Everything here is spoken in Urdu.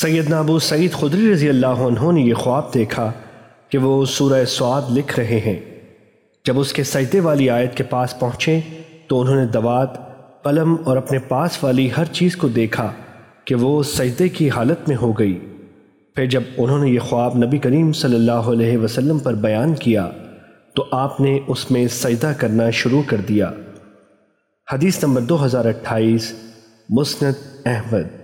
سیدنا ابو سعید خدری رضی اللہ عنہ نے یہ خواب دیکھا کہ وہ سورہ سعاد لکھ رہے ہیں۔ جب اس کے سجدے والی آیت کے پاس پہنچے تو انہوں نے دوات، قلم اور اپنے پاس والی ہر چیز کو دیکھا کہ وہ سجدے کی حالت میں ہو گئی۔ پھر جب انہوں نے یہ خواب نبی کریم صلی اللہ علیہ وسلم پر بیان کیا تو آپ نے اس میں سجدہ کرنا شروع کر دیا۔ حدیث نمبر دو ہزار اٹھائیس، مسند احمد۔